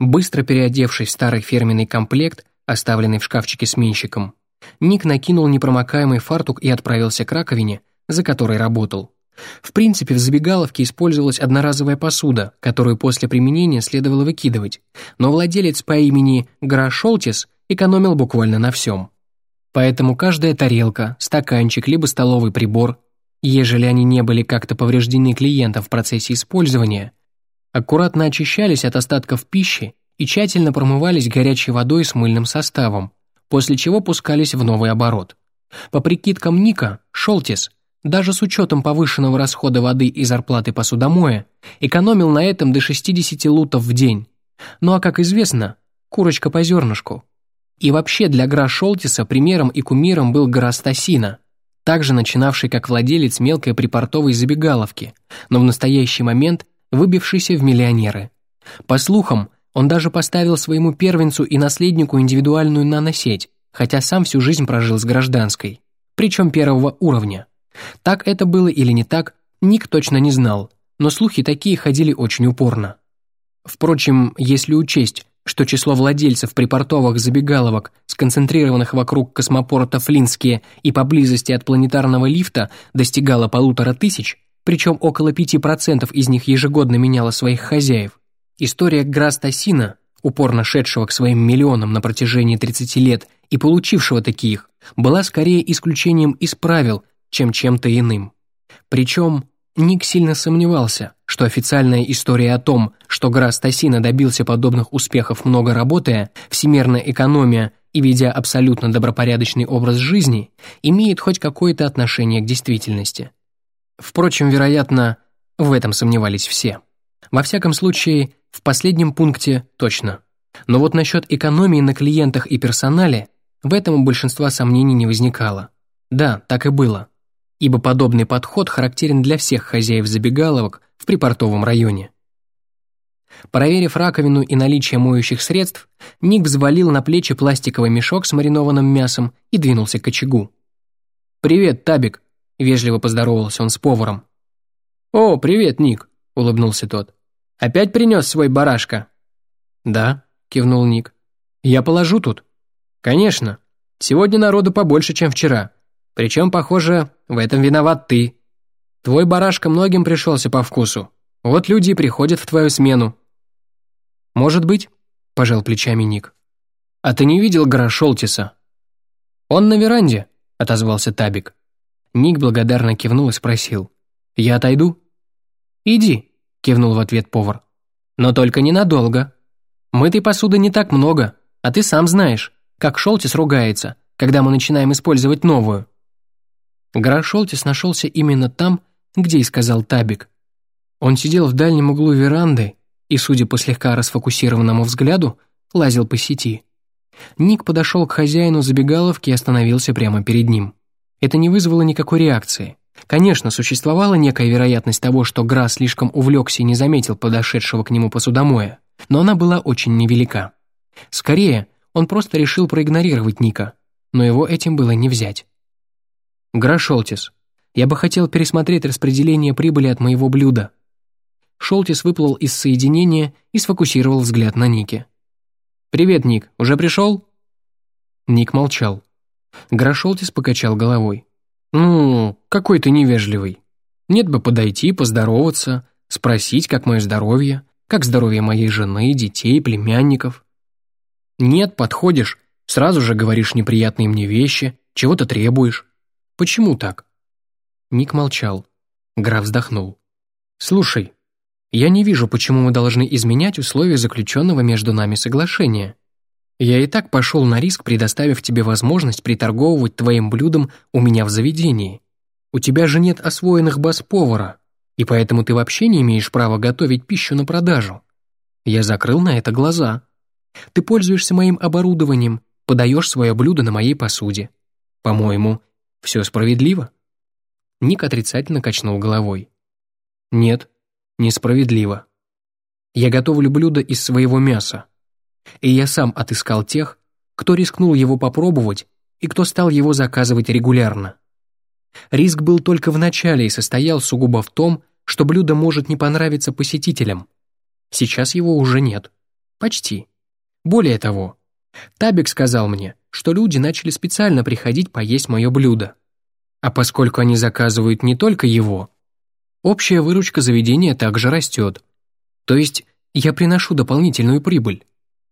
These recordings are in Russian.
Быстро переодевшись в старый фирменный комплект, оставленный в шкафчике сменщиком, Ник накинул непромокаемый фартук и отправился к раковине, за которой работал. В принципе, в забегаловке использовалась одноразовая посуда, которую после применения следовало выкидывать, но владелец по имени Гра Шолтис экономил буквально на всем. Поэтому каждая тарелка, стаканчик либо столовый прибор, ежели они не были как-то повреждены клиентом в процессе использования, аккуратно очищались от остатков пищи и тщательно промывались горячей водой с мыльным составом, после чего пускались в новый оборот. По прикидкам Ника, Шолтис, даже с учетом повышенного расхода воды и зарплаты посудомоя, экономил на этом до 60 лутов в день. Ну а как известно, курочка по зернышку. И вообще для Гра Шолтиса примером и кумиром был Гра Стасина, также начинавший как владелец мелкой припортовой забегаловки, но в настоящий момент выбившийся в миллионеры. По слухам, он даже поставил своему первенцу и наследнику индивидуальную наносеть, хотя сам всю жизнь прожил с гражданской, причем первого уровня. Так это было или не так, Ник точно не знал, но слухи такие ходили очень упорно. Впрочем, если учесть, что число владельцев припортовых забегаловок, сконцентрированных вокруг космопорта Флинские и поблизости от планетарного лифта, достигало полутора тысяч, причем около 5% из них ежегодно меняло своих хозяев. История Грастасина, упорно шедшего к своим миллионам на протяжении 30 лет и получившего таких, была скорее исключением из правил, чем чем-то иным. Причем Ник сильно сомневался, что официальная история о том, что Гра Стасина добился подобных успехов много работая, всемирная экономия и ведя абсолютно добропорядочный образ жизни, имеет хоть какое-то отношение к действительности. Впрочем, вероятно, в этом сомневались все. Во всяком случае, в последнем пункте точно. Но вот насчет экономии на клиентах и персонале в этом у большинства сомнений не возникало. Да, так и было. Ибо подобный подход характерен для всех хозяев забегаловок в припортовом районе. Проверив раковину и наличие моющих средств, Ник взвалил на плечи пластиковый мешок с маринованным мясом и двинулся к очагу. «Привет, Табик», — вежливо поздоровался он с поваром. «О, привет, Ник», — улыбнулся тот. «Опять принес свой барашка?» «Да», — кивнул Ник. «Я положу тут». «Конечно. Сегодня народу побольше, чем вчера. Причем, похоже, в этом виноват ты. Твой барашка многим пришелся по вкусу. Вот люди и приходят в твою смену». «Может быть», — пожал плечами Ник. «А ты не видел Гора Шолтиса?» «Он на веранде», — отозвался Табик. Ник благодарно кивнул и спросил. «Я отойду?» «Иди», — кивнул в ответ повар. «Но только ненадолго. Мытой посуды не так много, а ты сам знаешь, как Шолтис ругается, когда мы начинаем использовать новую». Гора Шолтис нашелся именно там, где и сказал Табик. Он сидел в дальнем углу веранды и, судя по слегка расфокусированному взгляду, лазил по сети. Ник подошел к хозяину забегаловки и остановился прямо перед ним. Это не вызвало никакой реакции. Конечно, существовала некая вероятность того, что Гра слишком увлекся и не заметил подошедшего к нему посудомоя, но она была очень невелика. Скорее, он просто решил проигнорировать Ника, но его этим было не взять. «Гра Шолтис, я бы хотел пересмотреть распределение прибыли от моего блюда», Шолтис выплыл из соединения и сфокусировал взгляд на Нике. «Привет, Ник, уже пришел?» Ник молчал. Грошолтис покачал головой. «Ну, какой ты невежливый. Нет бы подойти, поздороваться, спросить, как мое здоровье, как здоровье моей жены, детей, племянников. Нет, подходишь, сразу же говоришь неприятные мне вещи, чего-то требуешь. Почему так?» Ник молчал. Граф вздохнул. «Слушай, я не вижу, почему мы должны изменять условия заключенного между нами соглашения. Я и так пошел на риск, предоставив тебе возможность приторговывать твоим блюдом у меня в заведении. У тебя же нет освоенных баз повара, и поэтому ты вообще не имеешь права готовить пищу на продажу. Я закрыл на это глаза. Ты пользуешься моим оборудованием, подаешь свое блюдо на моей посуде. По-моему, все справедливо?» Ник отрицательно качнул головой. «Нет, несправедливо. Я готовлю блюдо из своего мяса. И я сам отыскал тех, кто рискнул его попробовать и кто стал его заказывать регулярно. Риск был только в начале и состоял сугубо в том, что блюдо может не понравиться посетителям. Сейчас его уже нет. Почти. Более того, Табик сказал мне, что люди начали специально приходить поесть мое блюдо. А поскольку они заказывают не только его, общая выручка заведения также растет. То есть я приношу дополнительную прибыль.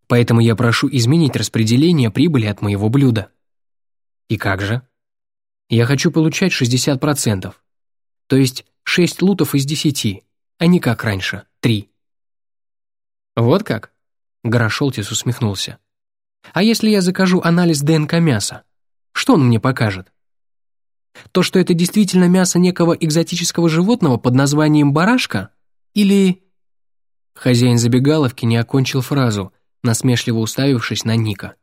Поэтому я прошу изменить распределение прибыли от моего блюда. И как же? Я хочу получать 60%. То есть 6 лутов из 10, а не как раньше, 3. Вот как? Горошолтис усмехнулся. А если я закажу анализ ДНК мяса? Что он мне покажет? То, что это действительно мясо некого экзотического животного под названием барашка? Или... Хозяин забегаловки не окончил фразу, насмешливо уставившись на Ника.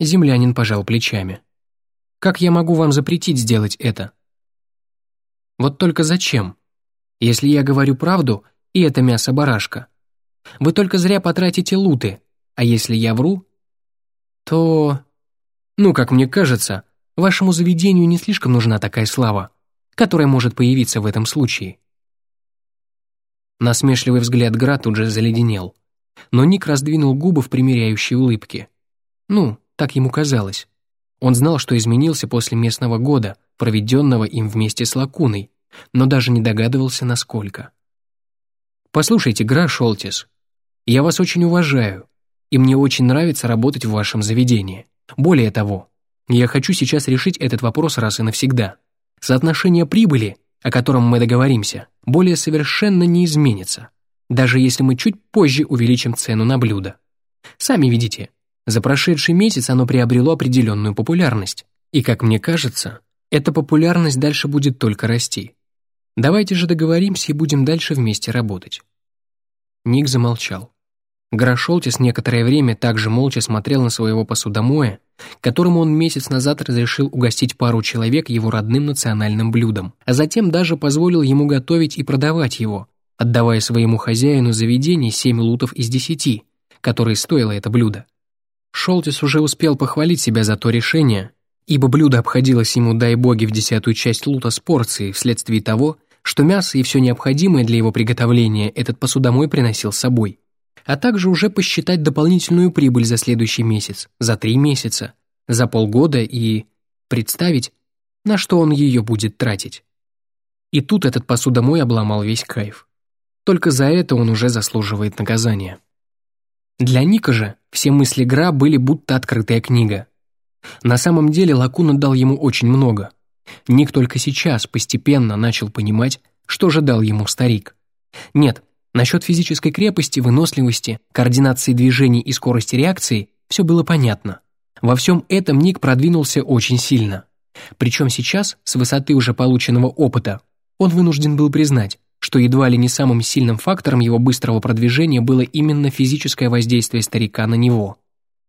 Землянин пожал плечами. «Как я могу вам запретить сделать это?» «Вот только зачем? Если я говорю правду, и это мясо барашка. Вы только зря потратите луты, а если я вру, то... Ну, как мне кажется, вашему заведению не слишком нужна такая слава, которая может появиться в этом случае». Насмешливый взгляд Гра тут же заледенел. Но Ник раздвинул губы в примиряющей улыбке. Ну, так ему казалось. Он знал, что изменился после местного года, проведенного им вместе с Лакуной, но даже не догадывался, насколько. «Послушайте, Гра Шолтис, я вас очень уважаю, и мне очень нравится работать в вашем заведении. Более того, я хочу сейчас решить этот вопрос раз и навсегда. Соотношение прибыли, о котором мы договоримся, более совершенно не изменится даже если мы чуть позже увеличим цену на блюдо. Сами видите, за прошедший месяц оно приобрело определенную популярность. И, как мне кажется, эта популярность дальше будет только расти. Давайте же договоримся и будем дальше вместе работать». Ник замолчал. Грошолтис некоторое время также молча смотрел на своего посудомоя, которому он месяц назад разрешил угостить пару человек его родным национальным блюдом, а затем даже позволил ему готовить и продавать его, отдавая своему хозяину заведение семь лутов из десяти, которые стоило это блюдо. Шолтис уже успел похвалить себя за то решение, ибо блюдо обходилось ему, дай боги, в десятую часть лута с порцией вследствие того, что мясо и все необходимое для его приготовления этот посудомой приносил с собой, а также уже посчитать дополнительную прибыль за следующий месяц, за три месяца, за полгода и представить, на что он ее будет тратить. И тут этот посудомой обломал весь кайф. Только за это он уже заслуживает наказания. Для Ника же все мысли Гра были будто открытая книга. На самом деле Лакуна дал ему очень много. Ник только сейчас постепенно начал понимать, что же дал ему старик. Нет, насчет физической крепости, выносливости, координации движений и скорости реакции все было понятно. Во всем этом Ник продвинулся очень сильно. Причем сейчас, с высоты уже полученного опыта, он вынужден был признать, что едва ли не самым сильным фактором его быстрого продвижения было именно физическое воздействие старика на него.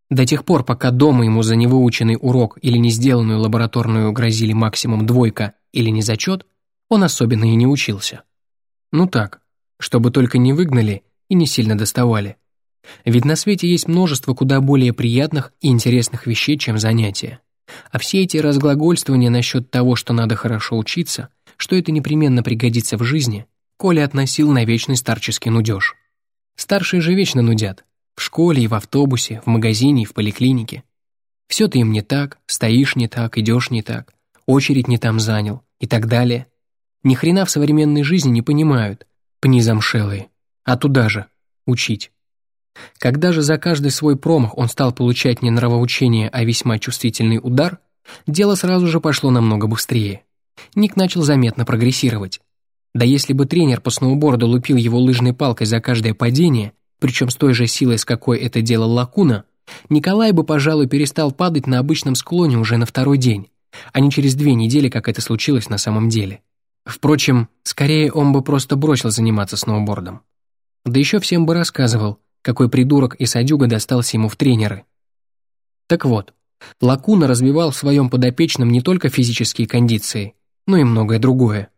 До тех пор, пока дома ему за невыученный урок или не сделанную лабораторную грозили максимум двойка или не зачет, он особенно и не учился. Ну так, чтобы только не выгнали и не сильно доставали. Ведь на свете есть множество куда более приятных и интересных вещей, чем занятия. А все эти разглагольствования насчет того, что надо хорошо учиться, что это непременно пригодится в жизни, Коля относил на вечный старческий нудеж. Старшие же вечно нудят. В школе и в автобусе, в магазине и в поликлинике. Все ты им не так, стоишь не так, идешь не так, очередь не там занял и так далее. Ни хрена в современной жизни не понимают, пни замшелые. А туда же, учить. Когда же за каждый свой промах он стал получать не нравоучение, а весьма чувствительный удар, дело сразу же пошло намного быстрее. Ник начал заметно прогрессировать. Да если бы тренер по сноуборду лупил его лыжной палкой за каждое падение, причем с той же силой, с какой это делал Лакуна, Николай бы, пожалуй, перестал падать на обычном склоне уже на второй день, а не через две недели, как это случилось на самом деле. Впрочем, скорее он бы просто бросил заниматься сноубордом. Да еще всем бы рассказывал, какой придурок и садюга достался ему в тренеры. Так вот, Лакуна развивал в своем подопечном не только физические кондиции, но и многое другое.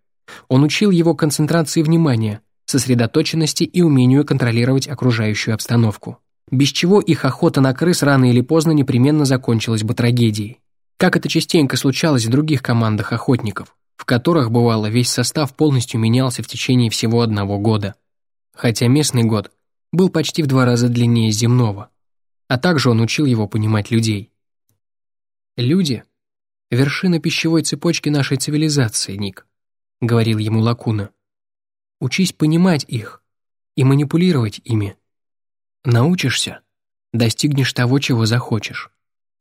Он учил его концентрации внимания, сосредоточенности и умению контролировать окружающую обстановку. Без чего их охота на крыс рано или поздно непременно закончилась бы трагедией. Как это частенько случалось в других командах охотников, в которых, бывало, весь состав полностью менялся в течение всего одного года. Хотя местный год был почти в два раза длиннее земного, а также он учил его понимать людей. «Люди — вершина пищевой цепочки нашей цивилизации, Ник», — говорил ему Лакуна. «Учись понимать их и манипулировать ими. Научишься — достигнешь того, чего захочешь.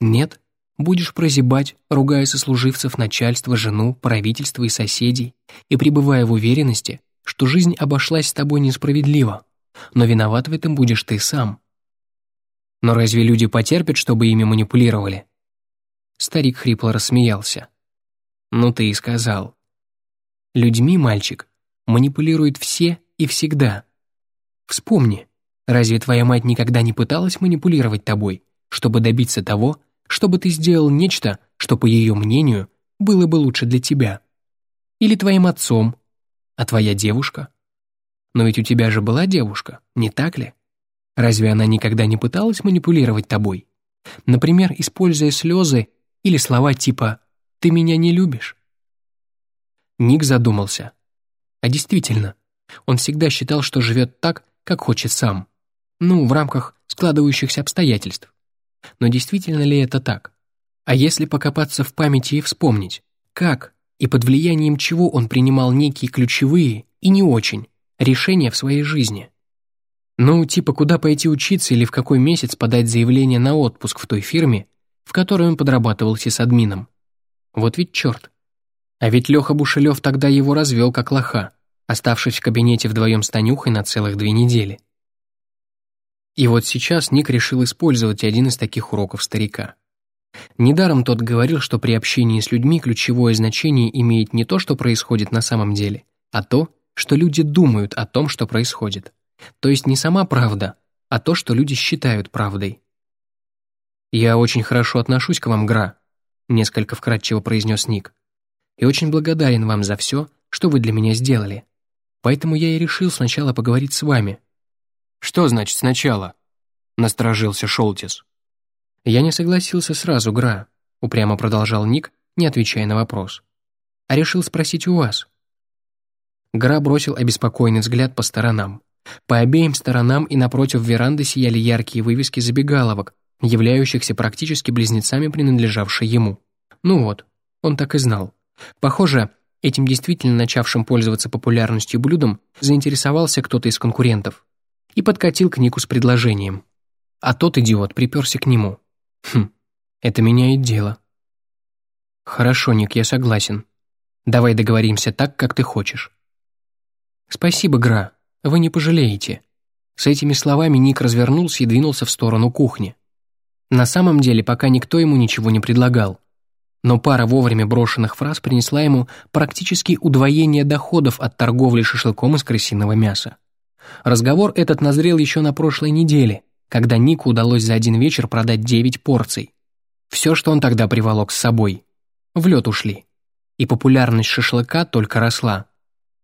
Нет — будешь прозябать, ругая сослуживцев, начальство, жену, правительство и соседей, и пребывая в уверенности, что жизнь обошлась с тобой несправедливо, но виноват в этом будешь ты сам. Но разве люди потерпят, чтобы ими манипулировали? Старик хрипло рассмеялся. Ну ты и сказал. Людьми, мальчик, манипулируют все и всегда. Вспомни, разве твоя мать никогда не пыталась манипулировать тобой, чтобы добиться того, чтобы ты сделал нечто, что, по ее мнению, было бы лучше для тебя? Или твоим отцом, а твоя девушка? Но ведь у тебя же была девушка, не так ли? Разве она никогда не пыталась манипулировать тобой? Например, используя слезы или слова типа «ты меня не любишь». Ник задумался. А действительно, он всегда считал, что живет так, как хочет сам. Ну, в рамках складывающихся обстоятельств. Но действительно ли это так? А если покопаться в памяти и вспомнить, как и под влиянием чего он принимал некие ключевые и не очень решения в своей жизни. Ну, типа, куда пойти учиться или в какой месяц подать заявление на отпуск в той фирме, в которой он подрабатывал сисадмином. Вот ведь черт. А ведь Леха Бушелев тогда его развел как лоха, оставшись в кабинете вдвоем с Танюхой на целых две недели. И вот сейчас Ник решил использовать один из таких уроков старика. Недаром тот говорил, что при общении с людьми ключевое значение имеет не то, что происходит на самом деле, а то, что люди думают о том, что происходит. То есть не сама правда, а то, что люди считают правдой. «Я очень хорошо отношусь к вам, Гра», — несколько вкратчиво произнес Ник. «И очень благодарен вам за все, что вы для меня сделали. Поэтому я и решил сначала поговорить с вами». «Что значит сначала?» — насторожился Шолтис. «Я не согласился сразу, Гра», — упрямо продолжал Ник, не отвечая на вопрос. «А решил спросить у вас». Гра бросил обеспокоенный взгляд по сторонам. По обеим сторонам и напротив веранды сияли яркие вывески забегаловок, являющихся практически близнецами, принадлежавшей ему. Ну вот, он так и знал. Похоже, этим действительно начавшим пользоваться популярностью блюдом заинтересовался кто-то из конкурентов и подкатил к Нику с предложением. А тот идиот приперся к нему. Хм, это меняет дело. Хорошо, Ник, я согласен. Давай договоримся так, как ты хочешь. Спасибо, Гра, вы не пожалеете. С этими словами Ник развернулся и двинулся в сторону кухни. На самом деле, пока никто ему ничего не предлагал. Но пара вовремя брошенных фраз принесла ему практически удвоение доходов от торговли шашлыком из крысиного мяса. Разговор этот назрел еще на прошлой неделе, когда Нику удалось за один вечер продать девять порций. Все, что он тогда приволок с собой. В лед ушли. И популярность шашлыка только росла.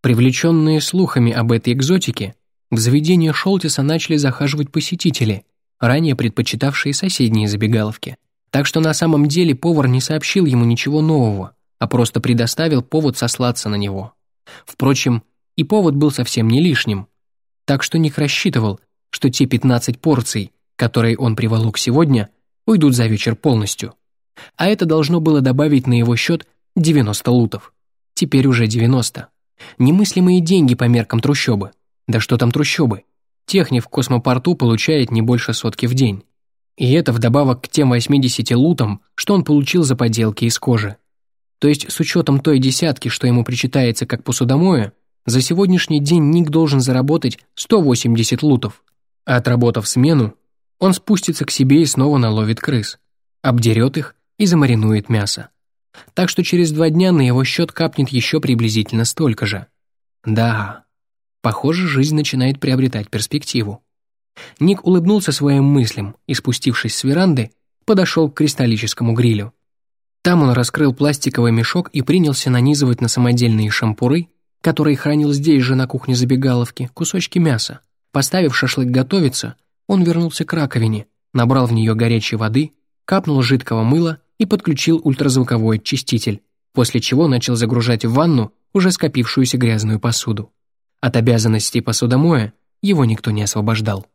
Привлеченные слухами об этой экзотике, в заведение Шолтиса начали захаживать посетители, ранее предпочитавшие соседние забегаловки. Так что на самом деле повар не сообщил ему ничего нового, а просто предоставил повод сослаться на него. Впрочем, и повод был совсем не лишним. Так что Ник рассчитывал, что те 15 порций, которые он приволок сегодня, уйдут за вечер полностью. А это должно было добавить на его счет 90 лутов. Теперь уже 90. Немыслимые деньги по меркам трущобы. Да что там трущобы? Техник в космопорту получает не больше сотки в день. И это вдобавок к тем 80 лутам, что он получил за поделки из кожи. То есть с учетом той десятки, что ему причитается как посудомою, за сегодняшний день Ник должен заработать 180 лутов. А отработав смену, он спустится к себе и снова наловит крыс, обдерет их и замаринует мясо. Так что через два дня на его счет капнет еще приблизительно столько же. Да, похоже, жизнь начинает приобретать перспективу. Ник улыбнулся своим мыслям и, спустившись с веранды, подошел к кристаллическому грилю. Там он раскрыл пластиковый мешок и принялся нанизывать на самодельные шампуры, которые хранил здесь же на кухне забегаловки, кусочки мяса. Поставив шашлык готовиться, он вернулся к раковине, набрал в нее горячей воды, капнул жидкого мыла и подключил ультразвуковой очиститель, после чего начал загружать в ванну уже скопившуюся грязную посуду. От обязанностей посудомоя его никто не освобождал.